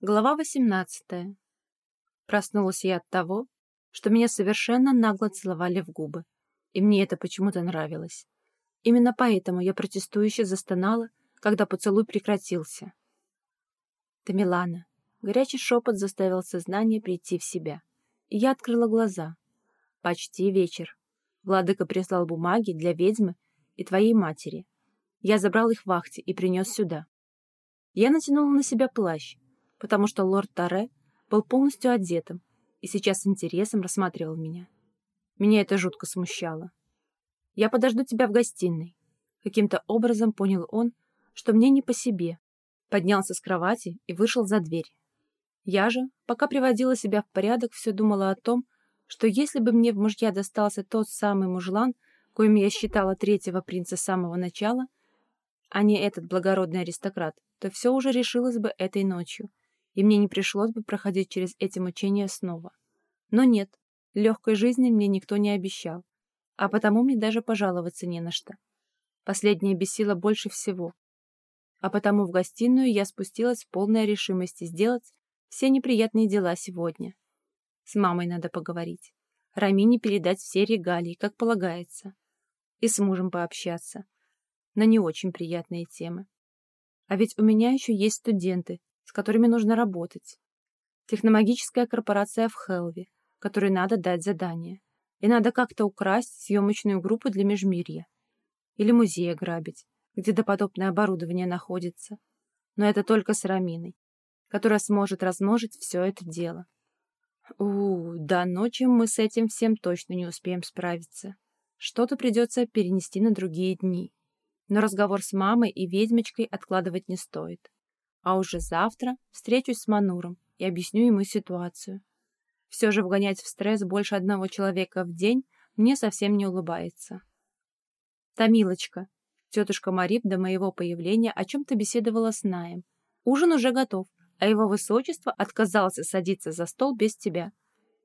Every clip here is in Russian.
Глава 18. Проснулась я от того, что меня совершенно нагло целовали в губы, и мне это почему-то нравилось. Именно поэтому я протестующе застонала, когда поцелуй прекратился. Тамилана. Горячий шепот заставил сознание прийти в себя, и я открыла глаза. Почти вечер. Владыка прислал бумаги для ведьмы и твоей матери. Я забрал их в вахте и принес сюда. Я натянула на себя плащ, потому что лорд Таре был полностью одетым и сейчас с интересом рассматривал меня. Меня это жутко смущало. «Я подожду тебя в гостиной». Каким-то образом понял он, что мне не по себе. Поднялся с кровати и вышел за дверь. Я же, пока приводила себя в порядок, все думала о том, что если бы мне в мужья достался тот самый мужлан, коим я считала третьего принца с самого начала, а не этот благородный аристократ, то все уже решилось бы этой ночью, и мне не пришлось бы проходить через эти мучения снова. Но нет, легкой жизни мне никто не обещал, а потому мне даже пожаловаться не на что. Последнее бесило больше всего. А потому в гостиную я спустилась в полной решимости сделать все неприятные дела сегодня. С мамой надо поговорить. Рамине передать все регалии, как полагается. И с мужем пообщаться. На не очень приятные темы. А ведь у меня еще есть студенты, с которыми нужно работать. Техномагическая корпорация в Хелве, которой надо дать задание. И надо как-то украсть съемочную группу для Межмирья. Или музей ограбить, где доподобное оборудование находится. Но это только с Раминой, которая сможет размножить все это дело. У, до ночи мы с этим всем точно не успеем справиться. Что-то придется перенести на другие дни. Но разговор с мамой и ведьмочкой откладывать не стоит. А уже завтра встречусь с Мануром и объясню ему ситуацию. Все же вгонять в стресс больше одного человека в день мне совсем не улыбается. Томилочка. Тетушка Марип до моего появления о чем-то беседовала с Наем. Ужин уже готов, а его высочество отказался садиться за стол без тебя.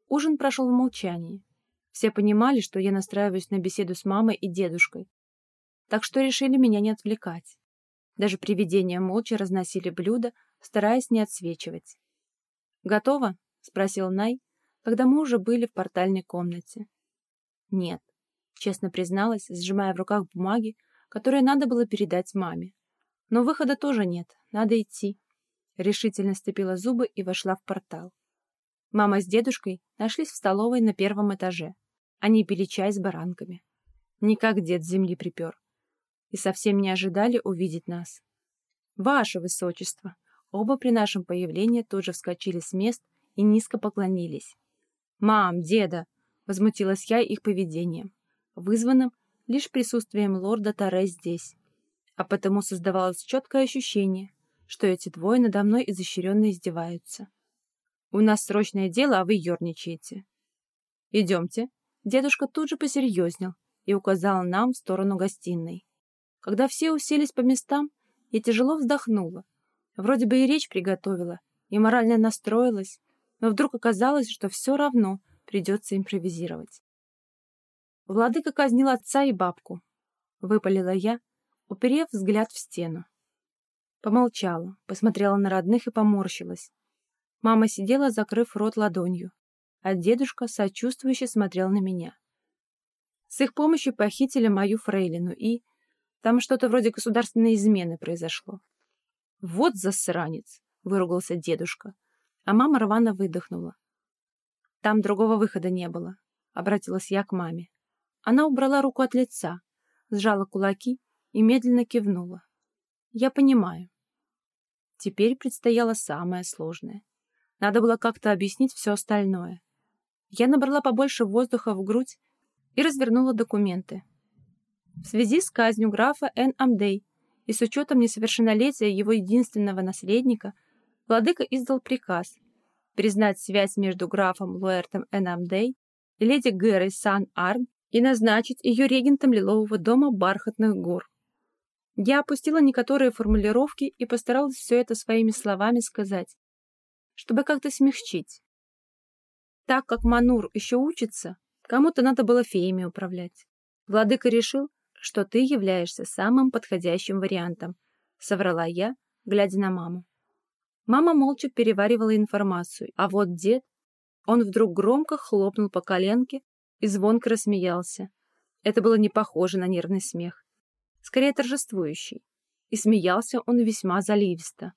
Ужин прошел в молчании. Все понимали, что я настраиваюсь на беседу с мамой и дедушкой, так что решили меня не отвлекать. Даже привидения молча разносили блюда, стараясь не отсвечивать. «Готово?» — спросил Най, когда мы уже были в портальной комнате. «Нет», — честно призналась, сжимая в руках бумаги, которые надо было передать маме. «Но выхода тоже нет, надо идти». Решительно сцепила зубы и вошла в портал. Мама с дедушкой нашлись в столовой на первом этаже. Они пили чай с баранками. Никак дед с земли припер и совсем не ожидали увидеть нас. «Ваше Высочество!» Оба при нашем появлении тут же вскочили с мест и низко поклонились. «Мам, деда!» — возмутилась я их поведением, вызванным лишь присутствием лорда Таре здесь. А потому создавалось четкое ощущение, что эти двое надо мной изощренно издеваются. «У нас срочное дело, а вы ерничаете». «Идемте». Дедушка тут же посерьезнел и указал нам в сторону гостиной. Когда все уселись по местам, я тяжело вздохнула. Вроде бы и речь приготовила, и морально настроилась, но вдруг оказалось, что все равно придется импровизировать. Владыка казнил отца и бабку. Выпалила я, уперев взгляд в стену. Помолчала, посмотрела на родных и поморщилась. Мама сидела, закрыв рот ладонью, а дедушка сочувствующе смотрел на меня. С их помощью похитили мою фрейлину и, там что-то вроде государственной измены произошло. «Вот засранец!» — выругался дедушка. А мама рвано выдохнула. «Там другого выхода не было», — обратилась я к маме. Она убрала руку от лица, сжала кулаки и медленно кивнула. «Я понимаю». Теперь предстояло самое сложное. Надо было как-то объяснить все остальное. Я набрала побольше воздуха в грудь и развернула документы. В связи с казнью графа Н. Амдей и с учетом несовершеннолетия его единственного наследника, владыка издал приказ признать связь между графом Луэртом Н. Амдей и леди Гэрой Сан Арн и назначить ее регентом Лилового дома Бархатных гор. Я опустила некоторые формулировки и постаралась все это своими словами сказать, чтобы как-то смягчить. Так как Манур еще учится, кому-то надо было феями управлять. Владыка решил, что ты являешься самым подходящим вариантом», — соврала я, глядя на маму. Мама молча переваривала информацию, а вот дед... Он вдруг громко хлопнул по коленке и звонко рассмеялся. Это было не похоже на нервный смех. Скорее торжествующий. И смеялся он весьма заливисто.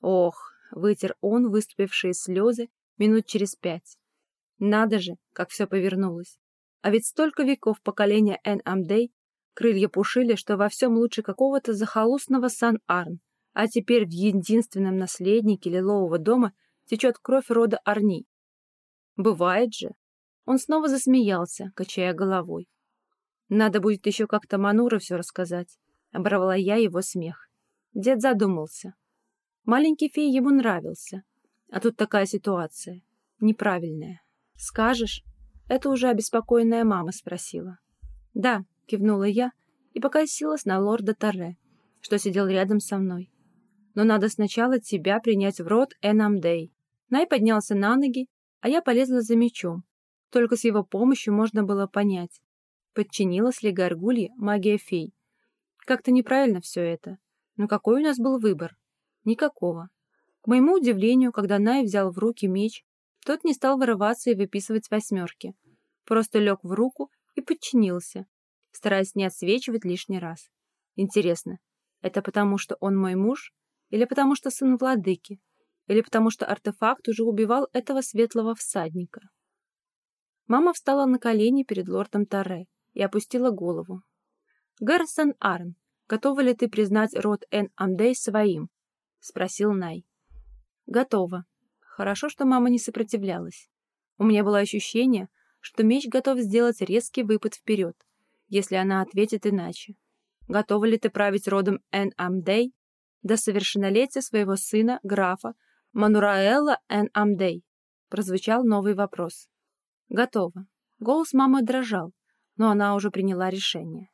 Ох, вытер он выступившие слезы минут через пять. Надо же, как все повернулось. А ведь столько веков поколения Эн Амдей крылья пушили, что во всем лучше какого-то захолустного Сан-Арн, а теперь в единственном наследнике лилового дома течет кровь рода Арни. Бывает же. Он снова засмеялся, качая головой. Надо будет еще как-то Манура все рассказать. Оборвала я его смех. Дед задумался. Маленький фей ему нравился. А тут такая ситуация. Неправильная. Скажешь? Это уже обеспокоенная мама спросила. Да, кивнула я и покосилась на лорда Торре, что сидел рядом со мной. Но надо сначала тебя принять в рот Энамдей. Най поднялся на ноги, а я полезла за мечом. Только с его помощью можно было понять, подчинилась ли Гаргулье магия фей. Как-то неправильно все это. Но какой у нас был выбор? Никакого. К моему удивлению, когда Най взял в руки меч, тот не стал вырываться и выписывать восьмерки. Просто лег в руку и подчинился, стараясь не отсвечивать лишний раз. Интересно, это потому, что он мой муж? Или потому, что сын владыки? Или потому, что артефакт уже убивал этого светлого всадника? Мама встала на колени перед лордом Таре и опустила голову. «Гарсон Арн, готова ли ты признать род Эн Амдей своим?» — спросил Най. «Готова. Хорошо, что мама не сопротивлялась. У меня было ощущение, что меч готов сделать резкий выпад вперед, если она ответит иначе. Готова ли ты править родом Эн Амдей до совершеннолетия своего сына, графа Манураэла Эн Амдей?» Прозвучал новый вопрос. «Готова». Голос мамы дрожал, но она уже приняла решение.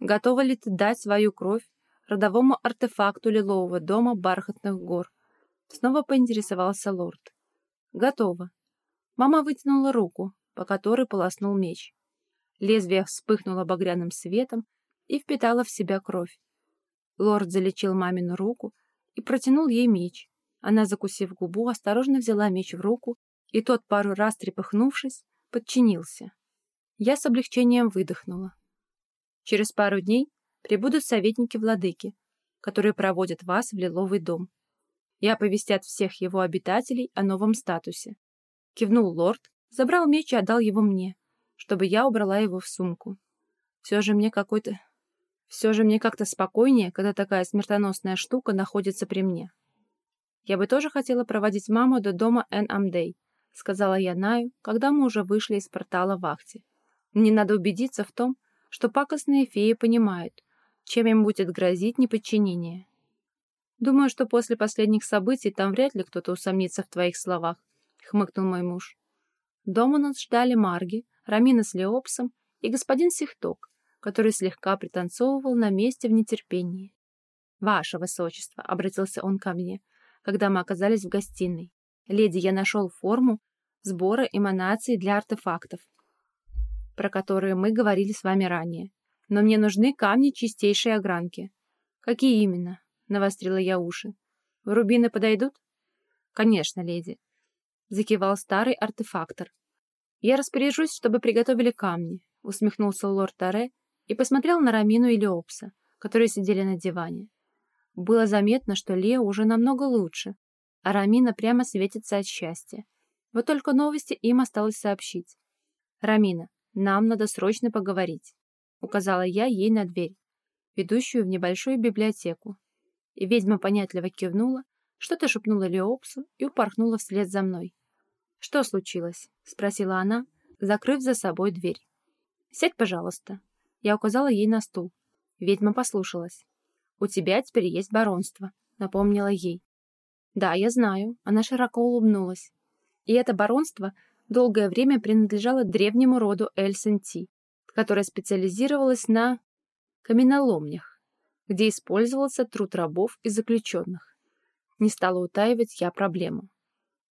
Готова ли ты дать свою кровь родовому артефакту лилового дома бархатных гор? Снова поинтересовался лорд. Готова. Мама вытянула руку, по которой полоснул меч. Лезвие вспыхнуло багряным светом и впитало в себя кровь. Лорд залечил мамину руку и протянул ей меч. Она, закусив губу, осторожно взяла меч в руку, и тот, пару раз трепыхнувшись, подчинился. Я с облегчением выдохнула. Через пару дней прибудут советники владыки, которые проводят вас в Лиловый дом. И оповестят всех его обитателей о новом статусе. Кивнул лорд, забрал меч и отдал его мне, чтобы я убрала его в сумку. Все же мне какой-то... Все же мне как-то спокойнее, когда такая смертоносная штука находится при мне. Я бы тоже хотела проводить маму до дома Эн Амдей, сказала я Наю, когда мы уже вышли из портала Вахти. Мне надо убедиться в том, что пакостные феи понимают, чем им будет грозить неподчинение. Думаю, что после последних событий там вряд ли кто-то усомнится в твоих словах, хмыкнул мой муж. Дома нас ждали Марги, Рамина с Леопсом и господин Сихток, который слегка пританцовывал на месте в нетерпении. «Ваше высочество», — обратился он ко мне, когда мы оказались в гостиной. «Леди, я нашел форму сбора эманаций для артефактов про которые мы говорили с вами ранее. Но мне нужны камни чистейшей огранки. Какие именно? Навострила я уши. Рубины подойдут? Конечно, леди. Закивал старый артефактор. Я распоряжусь, чтобы приготовили камни, усмехнулся лорд Таре и посмотрел на Рамину и Леопса, которые сидели на диване. Было заметно, что Лео уже намного лучше, а Рамина прямо светится от счастья. Вот только новости им осталось сообщить. «Рамина, «Нам надо срочно поговорить», — указала я ей на дверь, ведущую в небольшую библиотеку. И ведьма понятливо кивнула, что-то шепнула Леопсу и упорхнула вслед за мной. «Что случилось?» — спросила она, закрыв за собой дверь. «Сядь, пожалуйста». Я указала ей на стул. Ведьма послушалась. «У тебя теперь есть баронство», — напомнила ей. «Да, я знаю», — она широко улыбнулась. «И это баронство долгое время принадлежала древнему роду Эль-Сенти, которая специализировалась на каменоломнях, где использовался труд рабов и заключенных. Не стала утаивать я проблему.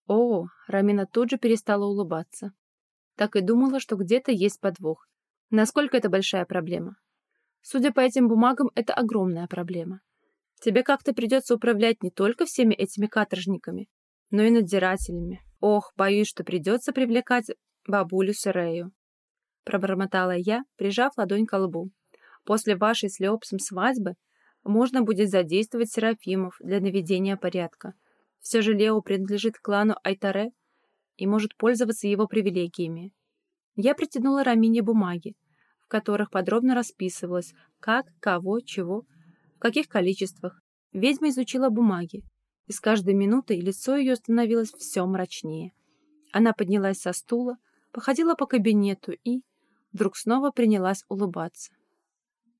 О, Рамина тут же перестала улыбаться. Так и думала, что где-то есть подвох. Насколько это большая проблема? Судя по этим бумагам, это огромная проблема. Тебе как-то придется управлять не только всеми этими каторжниками, но и надзирателями. Ох, боюсь, что придется привлекать бабулю Сырею. Пробормотала я, прижав ладонь к лбу. После вашей с Леопсом свадьбы можно будет задействовать Серафимов для наведения порядка. Все же Лео принадлежит клану Айтаре и может пользоваться его привилегиями. Я притянула Рамине бумаги, в которых подробно расписывалось, как, кого, чего, в каких количествах. Ведьма изучила бумаги, и с каждой минутой лицо ее становилось все мрачнее. Она поднялась со стула, походила по кабинету и вдруг снова принялась улыбаться.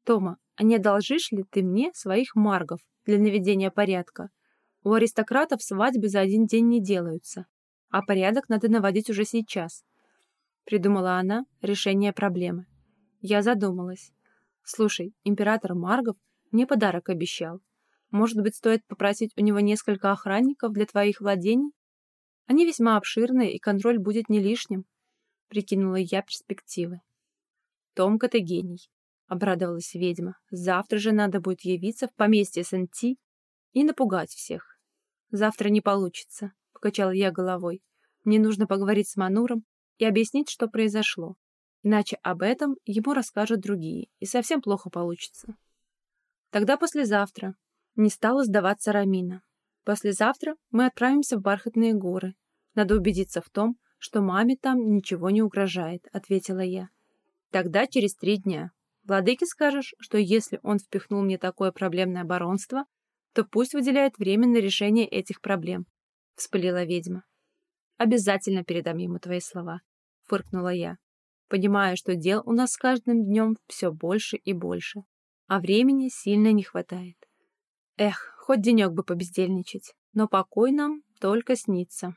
«Тома, а не одолжишь ли ты мне своих маргов для наведения порядка? У аристократов свадьбы за один день не делаются, а порядок надо наводить уже сейчас. Придумала она решение проблемы. Я задумалась. Слушай, император Маргов мне подарок обещал. Может быть, стоит попросить у него несколько охранников для твоих владений? Они весьма обширные, и контроль будет не лишним. Прикинула я перспективы. Томка ты гений. — обрадовалась ведьма. «Завтра же надо будет явиться в поместье Сенти и напугать всех». «Завтра не получится», — покачала я головой. «Мне нужно поговорить с Мануром и объяснить, что произошло. Иначе об этом ему расскажут другие, и совсем плохо получится». «Тогда послезавтра», — не стала сдаваться Рамина. «Послезавтра мы отправимся в Бархатные горы. Надо убедиться в том, что маме там ничего не угрожает», — ответила я. «Тогда через три дня», Владыке скажешь, что если он впихнул мне такое проблемное баронство, то пусть выделяет время на решение этих проблем», — вспылила ведьма. «Обязательно передам ему твои слова», — фыркнула я, понимая, что дел у нас с каждым днем все больше и больше, а времени сильно не хватает. Эх, хоть денек бы побездельничать, но покой нам только снится.